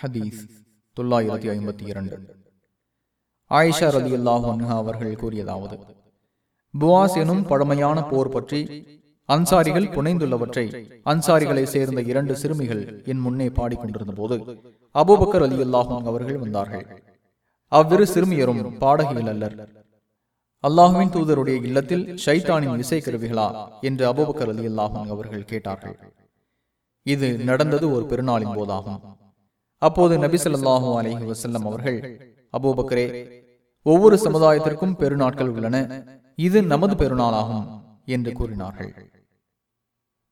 ஹதீஸ் தொள்ளாயிரத்தி ஐம்பத்தி இரண்டு. ஆயிஷா ரதி அல்லாஹ் அவர்கள் கூறியதாவது புவாஸ் எனும் பழமையான போர் பற்றி அன்சாரிகள் புனைந்துள்ளவற்றை அன்சாரிகளை சேர்ந்த இரண்டு சிறுமிகள் என் முன்னே பாடிக்கொண்டிருந்த போது அபூபக்கர் அலி அல்லாஹும் அவர்கள் வந்தார்கள். அவ்விரு சிறுமியரும் பாடகிகள் அல்லர். அல்லாஹுவின் தூதருடைய இல்லத்தில் ஷைத்தானின் இசை கருவிகளா என்று அபூபக்கர் அலி அல்லாஹும் அவர்கள் கேட்டார்கள். இது நடந்தது ஒரு பெருநாளின் போதாகும். அப்போது நபி ஸல்லல்லாஹு அலைஹி வஸல்லம் அவர்கள் அபூபக்கரே ஒவ்வொரு சமுதாயத்திற்கும் பெருநாட்கள் உள்ளன. இது நமது பெருநாளாகும் என்று கூறினார்கள்.